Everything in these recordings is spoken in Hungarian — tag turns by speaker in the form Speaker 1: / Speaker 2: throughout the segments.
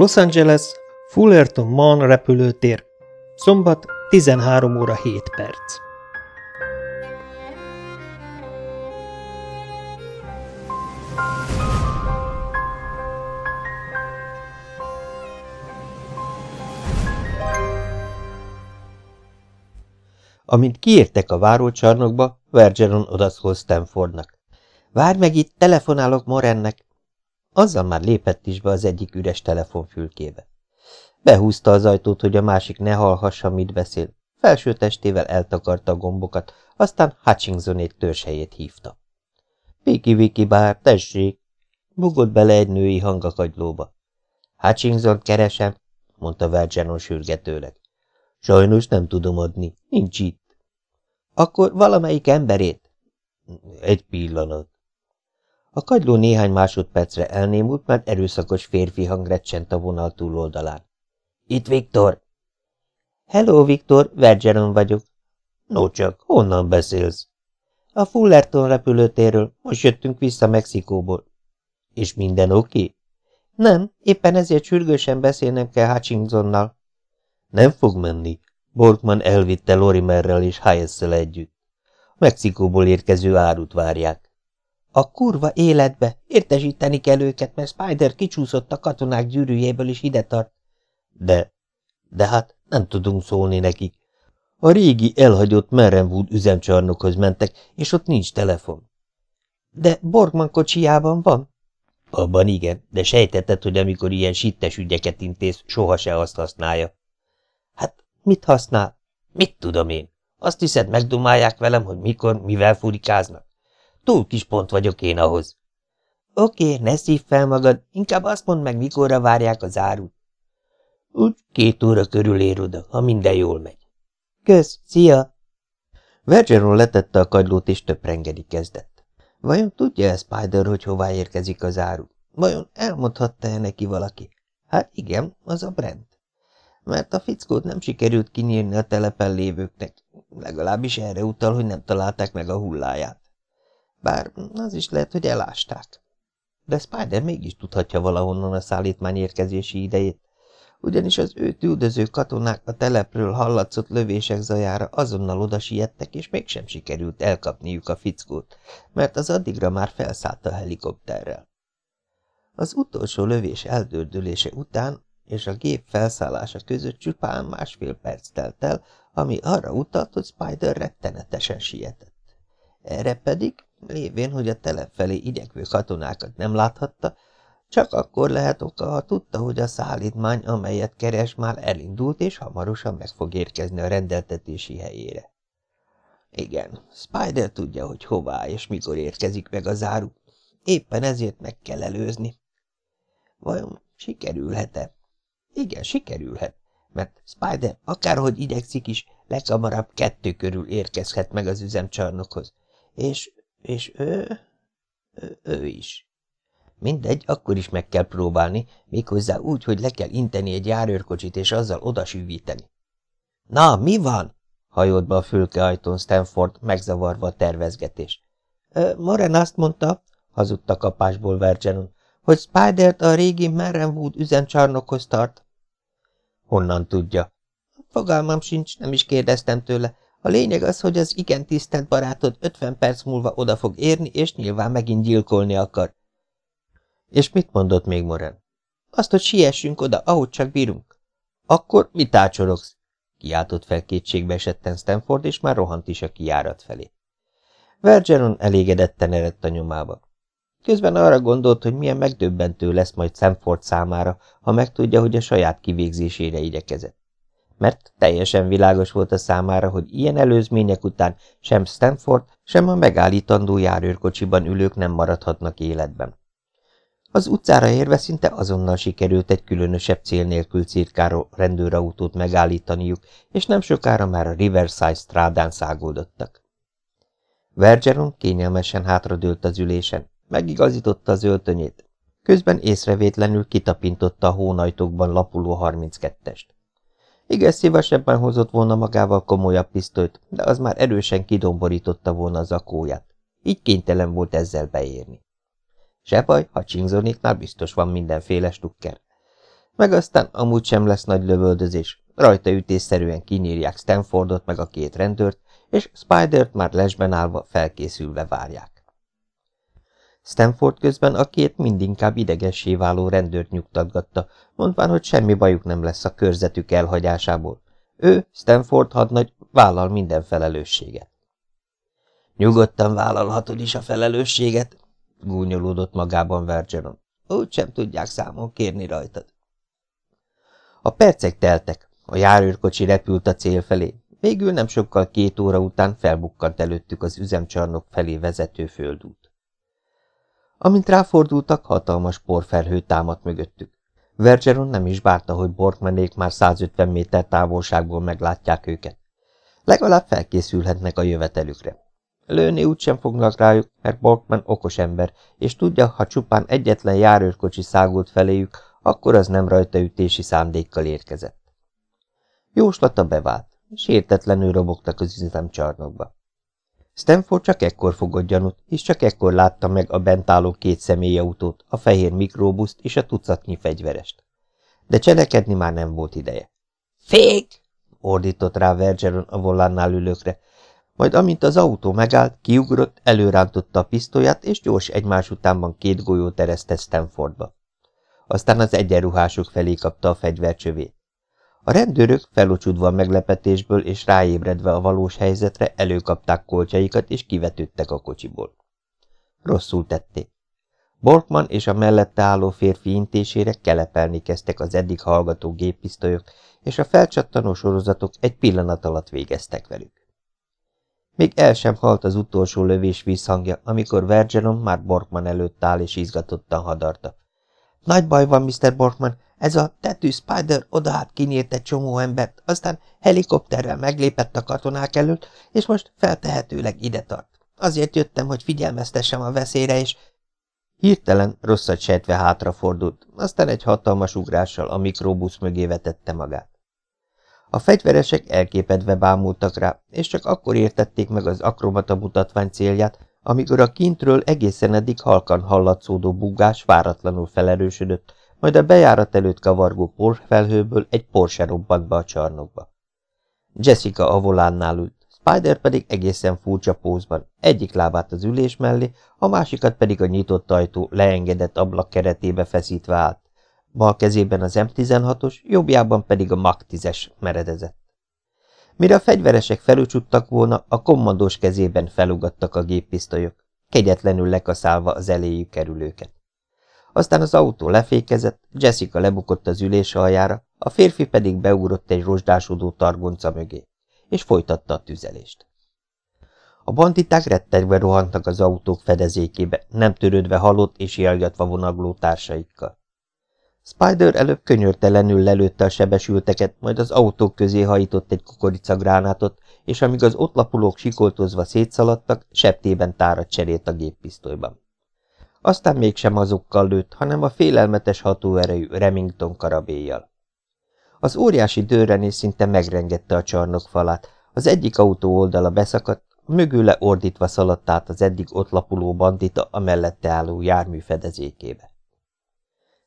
Speaker 1: Los Angeles, Fullerton Man repülőtér, szombat 13 óra 7 perc. Amint kiértek a várócsarnokba, Vergeron odaszól Stanfordnak. Várj meg itt, telefonálok Morennek. Azzal már lépett is be az egyik üres telefonfülkébe. Behúzta az ajtót, hogy a másik ne hallhassa, mit beszél. Felső testével eltakarta a gombokat, aztán Hutchinsonék törzsejét hívta. Piki-viki bár, tessék! Bugott bele egy női hang a kagylóba. Hutchinson keresem, mondta Vergenon sürgetőleg. Sajnos nem tudom adni, nincs itt. Akkor valamelyik emberét? Egy pillanat. A kagyló néhány másodpercre elnémult, mert erőszakos férfi hang recsent a vonal túloldalán. Itt Viktor! Hello, Viktor, Vergeron vagyok. No csak, honnan beszélsz? A Fullerton repülőtérről, most jöttünk vissza Mexikóból. És minden oké? Okay? Nem, éppen ezért sürgősen beszélnem kell Hutchinsonnal. Nem fog menni. Borkman elvitte Lorimerrel és hayes együtt. Mexikóból érkező árut várják. A kurva életbe! Értesíteni kell őket, mert Spider kicsúszott a katonák gyűrűjéből is ide tart. De, de hát nem tudunk szólni nekik. A régi elhagyott Merrenwood üzemcsarnokhoz mentek, és ott nincs telefon. De Borgman kocsijában van? Abban igen, de sejtetted, hogy amikor ilyen sittes ügyeket intéz, soha se azt használja. Hát, mit használ? Mit tudom én? Azt hiszed, megdumálják velem, hogy mikor, mivel furikáznak? Túl kis pont vagyok én ahhoz. Oké, ne szív fel magad, inkább azt mondd meg, mikorra várják az árut. Úgy két óra körül ér oda, ha minden jól megy. Kösz, szia! Vergeron letette a kagylót, és töprengeni kezdett. Vajon tudja-e Spider, hogy hová érkezik az áru? Vajon elmondhatta-e neki valaki? Hát igen, az a Brent. Mert a fickót nem sikerült kinyírni a telepen lévőknek, legalábbis erre utal, hogy nem találták meg a hulláját. Bár az is lehet, hogy elásták. De Spider mégis tudhatja valahonnan a szállítmány érkezési idejét, ugyanis az őt üldöző katonák a telepről hallatszott lövések zajára azonnal oda siettek, és mégsem sikerült elkapniuk a fickót, mert az addigra már felszállt a helikopterrel. Az utolsó lövés eldördülése után és a gép felszállása között csupán másfél perc telt el, ami arra utalt, hogy Spider rettenetesen sietett. Erre pedig, lévén, hogy a telep felé igyekvő katonákat nem láthatta, csak akkor lehet oka, ha tudta, hogy a szállítmány, amelyet keres, már elindult, és hamarosan meg fog érkezni a rendeltetési helyére. Igen, Spider tudja, hogy hová és mikor érkezik meg az áru. Éppen ezért meg kell előzni. Vajon sikerülhet-e? Igen, sikerülhet, mert Spider akárhogy idegszik is, leghamarabb kettő körül érkezhet meg az üzemcsarnokhoz. És, és ő, ő, ő is. Mindegy, akkor is meg kell próbálni, méghozzá úgy, hogy le kell inteni egy járőrkocsit, és azzal odasűvíteni. Na, mi van? hajolt be a fülkeajtón Stanford, megzavarva a tervezgetés. Moren azt mondta, hazudta kapásból Vergenon, hogy Spidert a régi Merrenwood üzemcsarnokhoz tart. Honnan tudja? Fogalmam sincs, nem is kérdeztem tőle. A lényeg az, hogy az igen tisztelt barátod 50 perc múlva oda fog érni, és nyilván megint gyilkolni akar. És mit mondott még Moren? Azt, hogy siessünk oda, ahogy csak bírunk. Akkor mit ácsorogsz? Kiáltott fel kétségbe esetten Stanford, és már rohant is a kijárat felé. Vergeron elégedetten eredt a nyomába. Közben arra gondolt, hogy milyen megdöbbentő lesz majd Stanford számára, ha megtudja, hogy a saját kivégzésére igyekezett. Mert teljesen világos volt a számára, hogy ilyen előzmények után sem Stanford, sem a megállítandó járőrkocsiban ülők nem maradhatnak életben. Az utcára érve szinte azonnal sikerült egy különösebb cél nélkül cirkáró rendőrautót megállítaniuk, és nem sokára már a Riverside strádán száguldottak. Vergeron kényelmesen hátradőlt az ülésen, megigazította az öltönyét, közben észrevétlenül kitapintotta a hónajtókban lapuló 32-est. Igen, szívesebben hozott volna magával komolyabb pisztolyt, de az már erősen kidomborította volna az akóját. Így kénytelen volt ezzel beérni. Se baj, Hutchinsonéknál biztos van mindenféle stukker. Meg aztán amúgy sem lesz nagy lövöldözés, rajta ütésszerűen kinyírják Stanfordot meg a két rendőrt, és Spidert már lesben állva felkészülve várják. Stanford közben a két mindinkább idegessé váló rendőrt nyugtatgatta, mondván, hogy semmi bajuk nem lesz a körzetük elhagyásából. Ő, Stanford hadnagy, vállal minden felelősséget. Nyugodtan vállalhatod is a felelősséget, gúnyolódott magában Vergeron. Úgy sem tudják számon kérni rajtad. A percek teltek, a járőrkocsi repült a cél felé, végül nem sokkal két óra után felbukkant előttük az üzemcsarnok felé vezető földút. Amint ráfordultak, hatalmas porfelhő támadt mögöttük. Vergeron nem is bárta, hogy Borkmanék már 150 méter távolságból meglátják őket. Legalább felkészülhetnek a jövetelükre. Lőni úgysem fognak rájuk, mert Borkman okos ember, és tudja, ha csupán egyetlen járőrkocsi szágult feléjük, akkor az nem rajtaütési szándékkal érkezett. Jóslata bevált, sértetlenül robogtak az üzemcsarnokba. Stanford csak ekkor fogott gyanút, és csak ekkor látta meg a bent álló két személyautót, a fehér mikróbuszt és a tucatnyi fegyverest. De cselekedni már nem volt ideje. – Fék! – ordított rá Vergeron a volánnál ülőkre, majd amint az autó megállt, kiugrott, előrántotta a pisztolyát, és gyors egymás utánban két golyót eresztett Stanfordba. Aztán az egyenruhások felé kapta a fegyvercsövét. A rendőrök felocsudva meglepetésből és ráébredve a valós helyzetre előkapták kolcsaikat és kivetődtek a kocsiból. Rosszul tették. Borkman és a mellette álló férfi intésére kelepelni kezdtek az eddig hallgató géppisztolyok, és a felcsattanó sorozatok egy pillanat alatt végeztek velük. Még el sem halt az utolsó lövés vízhangja, amikor Vergeron már Borkman előtt áll és izgatottan hadarta. Nagy baj van, Mr. Borkman, ez a tetű Spider odahát kinyírt egy csomó embert, aztán helikopterrel meglépett a katonák előtt, és most feltehetőleg ide tart. Azért jöttem, hogy figyelmeztessem a veszélyre, és... Hirtelen rosszat sejtve hátrafordult, aztán egy hatalmas ugrással a mikrobusz mögé vetette magát. A fegyveresek elképedve bámultak rá, és csak akkor értették meg az akrobata mutatvány célját, amikor a kintről egészen eddig halkan hallatszódó bugás váratlanul felerősödött, majd a bejárat előtt kavargó porfelhőből egy Porsche robbant be a csarnokba. Jessica a ült, Spider pedig egészen furcsa pózban, egyik lábát az ülés mellé, a másikat pedig a nyitott ajtó leengedett ablak keretébe feszítve állt. Bal kezében az M16-os, jobbjában pedig a MAC 10-es meredezett. Mire a fegyveresek felücsuttak volna, a kommandós kezében felugattak a géppisztolyok, kegyetlenül lekaszálva az eléjük kerülőket. Aztán az autó lefékezett, Jessica lebukott az ülés aljára, a férfi pedig beugrott egy rozsdásodó targonca mögé, és folytatta a tüzelést. A banditák rettegve rohantak az autók fedezékébe, nem törődve halott és jelgatva vonagló társaikkal. Spider előbb könyörtelenül lelőtte a sebesülteket, majd az autók közé hajított egy kukoricagránátot, és amíg az ott lapulók sikoltozva szétszaladtak, septében tárat cserélt a géppisztolyban. Aztán mégsem azokkal lőtt, hanem a félelmetes hatóerejű Remington karabéjjal. Az óriási dőrenés szinte megrengette a csarnok falát, az egyik autó oldala beszakadt, mögőle ordítva szaladt át az eddig ott lapuló bandita a mellette álló jármű fedezékébe.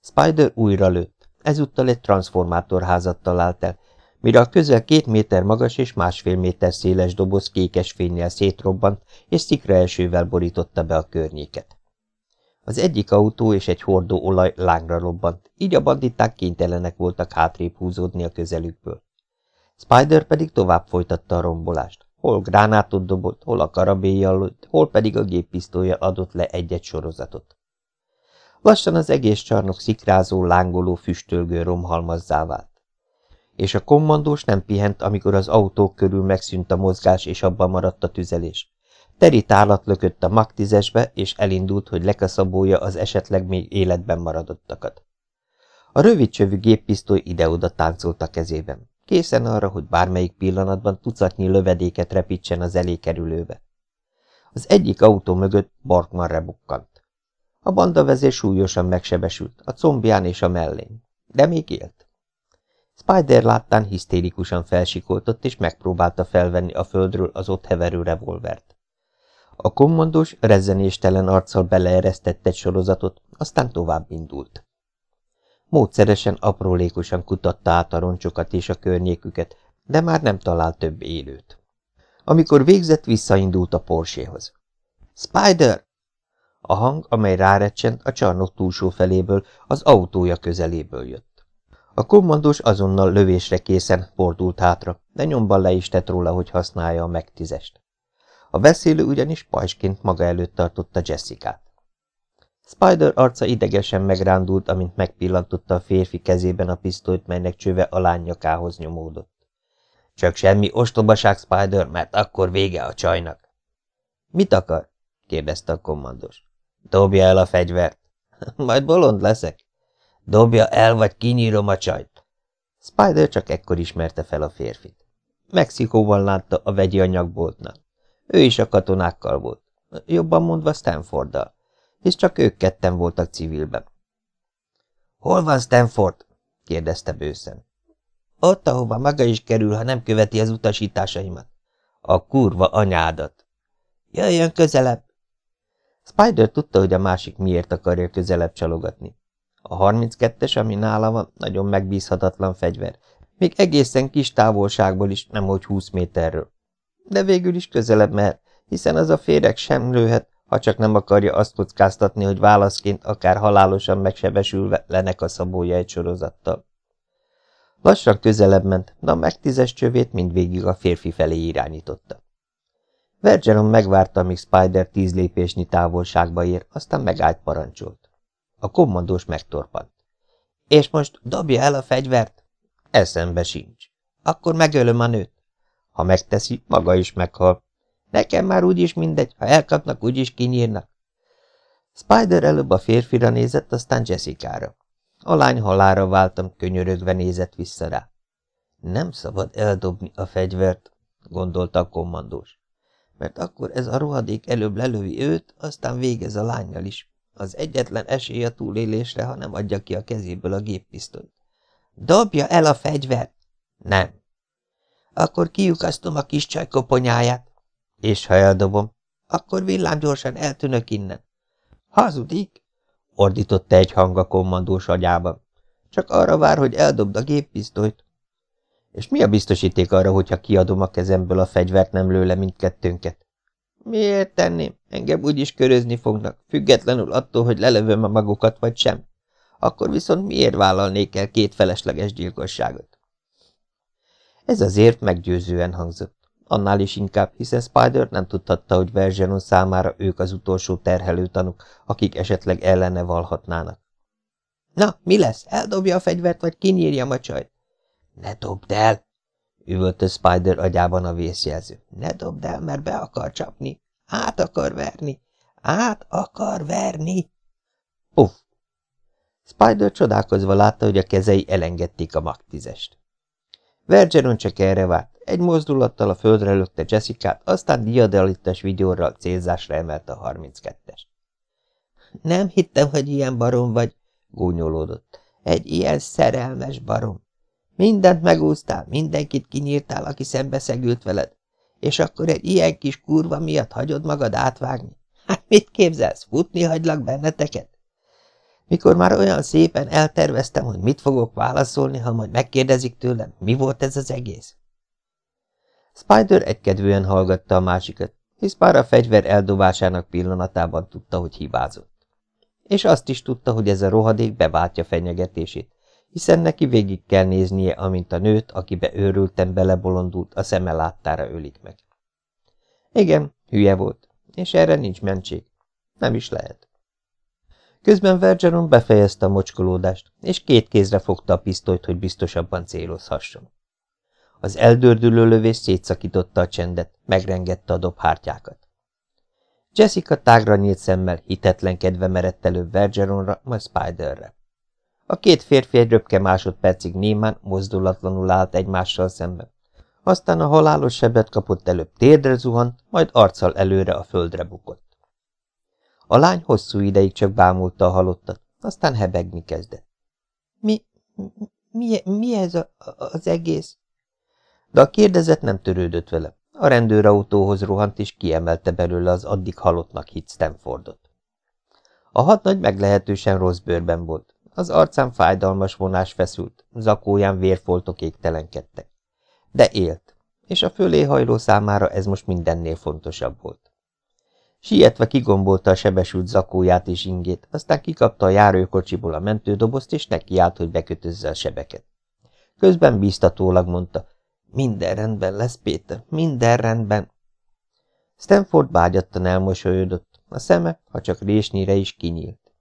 Speaker 1: Spider újra lőtt, ezúttal egy transformátorházat talált el, mire a közel két méter magas és másfél méter széles doboz kékes fénynél szétrobbant, és szikra elsővel borította be a környéket. Az egyik autó és egy hordó olaj lángra robbant, így a banditák kénytelenek voltak hátrébb húzódni a közelükből. Spider pedig tovább folytatta a rombolást. Hol gránátot dobott, hol a karabélyjal, hol pedig a géppisztolya adott le egy-egy sorozatot. Lassan az egész csarnok szikrázó, lángoló, füstölgő romhalmazzá vált. És a kommandós nem pihent, amikor az autók körül megszűnt a mozgás, és abban maradt a tüzelés. Teri tálat lökött a Mag és elindult, hogy lekaszabolja az esetleg még életben maradottakat. A rövidcsövű géppisztoly ide-oda táncolt a kezében, készen arra, hogy bármelyik pillanatban tucatnyi lövedéket repítsen az elé kerülőbe. Az egyik autó mögött Barkman rebukkant. A bandavezér súlyosan megsebesült, a combján és a mellén, de még élt. Spider láttán hisztérikusan felsikoltott, és megpróbálta felvenni a földről az ott heverő revolvert. A kommandós rezzenéstelen arccal beleeresztett egy sorozatot, aztán tovább indult. Módszeresen, aprólékosan kutatta át a roncsokat és a környéküket, de már nem talált több élőt. Amikor végzett, visszaindult a Porséhoz. Spider! A hang, amely rárecsent, a csarnok túlsó feléből, az autója közeléből jött. A kommandós azonnal lövésre készen fordult hátra, de nyomban le is tett róla, hogy használja a megtizest. A beszélő ugyanis pajsként maga előtt tartotta Jessica-t. Spider arca idegesen megrándult, amint megpillantotta a férfi kezében a pisztolyt, melynek csöve a lány nyakához nyomódott. Csak semmi ostobaság, Spider, mert akkor vége a csajnak. Mit akar? kérdezte a kommandos. Dobja el a fegyvert. Majd bolond leszek. Dobja el, vagy kinyírom a csajt. Spider csak ekkor ismerte fel a férfit. Mexikóban látta a vegyi anyagboltnál. Ő is a katonákkal volt. Jobban mondva Stanforddal és csak ők ketten voltak civilben. – Hol van Stanford? – kérdezte bőszen. – Ott, ahova maga is kerül, ha nem követi az utasításaimat. – A kurva anyádat! – Jöjjön közelebb! Spider tudta, hogy a másik miért akarja közelebb csalogatni. A 32-es, ami nála van, nagyon megbízhatatlan fegyver, még egészen kis távolságból is, nem hogy 20 méterről. De végül is közelebb mehet, hiszen az a féreg sem lőhet, ha csak nem akarja azt kockáztatni, hogy válaszként akár halálosan megsebesülve lenek a szabója egy sorozattal. Lassan közelebb ment, de a megtízes csövét mindvégig a férfi felé irányította. Vergeron megvárta, amíg Spider tíz lépésnyi távolságba ér, aztán megállt parancsolt. A kommandós megtorpant. És most dobja el a fegyvert? Eszembe sincs. Akkor megölöm a nőt. Ha megteszi, maga is meghal. Nekem már úgyis mindegy, ha elkapnak, úgyis kinyírnak. Spider előbb a férfira nézett, aztán Jessica-ra. A lány halára váltam, könyörögve nézett vissza rá. Nem szabad eldobni a fegyvert, gondolta a kommandós, mert akkor ez a rohadék előbb lelövi őt, aztán végez a lányjal is. Az egyetlen esély a túlélésre, ha nem adja ki a kezéből a géppisztolyt. Dobja el a fegyvert! Nem. Akkor kiukasztom a kis csaj koponyáját. És ha eldobom, akkor villámgyorsan eltűnök innen. Hazudik? ordította egy hang a kommandós agyában. Csak arra vár, hogy eldobd a géppisztolyt. És mi a biztosíték arra, hogyha kiadom a kezemből a fegyvert, nem lő le mindkettőnket? Miért tenném? Engem úgyis körözni fognak, függetlenül attól, hogy lelövöm a magukat vagy sem. Akkor viszont miért vállalnék el két felesleges gyilkosságot? Ez azért meggyőzően hangzott annál is inkább, hiszen Spider nem tudhatta, hogy Vergenon számára ők az utolsó terhelő tanuk, akik esetleg ellene valhatnának. Na, mi lesz? Eldobja a fegyvert, vagy kinyírja a csajt? Ne dobd el! üvölte Spider agyában a vészjelző. Ne dobd el, mert be akar csapni. Át akar verni. Át akar verni. Puff! Spider csodálkozva látta, hogy a kezei elengedték a magtizest. Vergeron csak erre várt. Egy mozdulattal a földre lökte Jessica-t, aztán diadalittes vigyorral célzásra emelte a 32-es. Nem hittem, hogy ilyen barom vagy, gúnyolódott. Egy ilyen szerelmes barom. Mindent megúztál, mindenkit kinyírtál, aki szembeszegült veled. És akkor egy ilyen kis kurva miatt hagyod magad átvágni? Hát mit képzelsz, futni hagylak benneteket? Mikor már olyan szépen elterveztem, hogy mit fogok válaszolni, ha majd megkérdezik tőlem, mi volt ez az egész? Spider egykedvűen hallgatta a másikat, hisz már a fegyver eldobásának pillanatában tudta, hogy hibázott. És azt is tudta, hogy ez a rohadék beváltja fenyegetését, hiszen neki végig kell néznie, amint a nőt, akibe őrülten belebolondult, a szeme láttára ölik meg. Igen, hülye volt, és erre nincs mentség. Nem is lehet. Közben Vergeron befejezte a mocskolódást, és két kézre fogta a pisztolyt, hogy biztosabban célozhasson. Az eldördülő lövés szétszakította a csendet, megrengette a dobhártyákat. Jessica tágra nyílt szemmel hitetlenkedve merett előbb Vergeronra, majd Spiderre. A két férfi egy röpke másodpercig némán, mozdulatlanul állt egymással szemben. Aztán a halálos sebet kapott előbb térdre zuhant, majd arccal előre a földre bukott. A lány hosszú ideig csak bámulta a halottat, aztán hebegni kezdett. Mi, mi, mi ez a, az egész? De a kérdezet nem törődött vele. A rendőrautóhoz rohant, és kiemelte belőle az addig halottnak hit Stanfordot. A hadnagy meglehetősen rossz bőrben volt. Az arcán fájdalmas vonás feszült, zakóján vérfoltok égtelenkedtek. De élt, és a fölé hajló számára ez most mindennél fontosabb volt. Sietve kigombolta a sebesült zakóját és ingét, aztán kikapta a járőkocsiból a mentődobozt, és nekiállt, hogy bekötözze a sebeket. Közben bíztatólag mondta, minden rendben lesz, Péter, minden rendben. Stanford bágyattan elmosolyodott, a szeme, ha csak résnyire is kinyílt.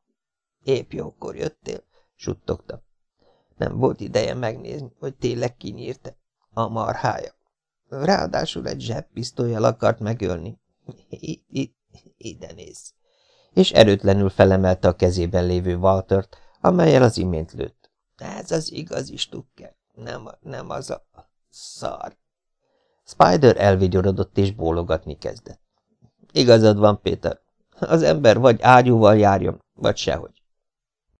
Speaker 1: Épp jókor jöttél, suttogta. Nem volt ideje megnézni, hogy tényleg kinyírte. A marhája. Ráadásul egy zsebpisztolyjal akart megölni. Itt, itt, ide néz. És erőtlenül felemelte a kezében lévő Waltert, amelyel az imént lőtt. Ez az igazi stukker, nem, nem az a szar. Spider elvigyorodott és bólogatni kezdett. Igazad van, Péter. Az ember vagy ágyúval járjon, vagy sehogy.